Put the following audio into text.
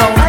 sound.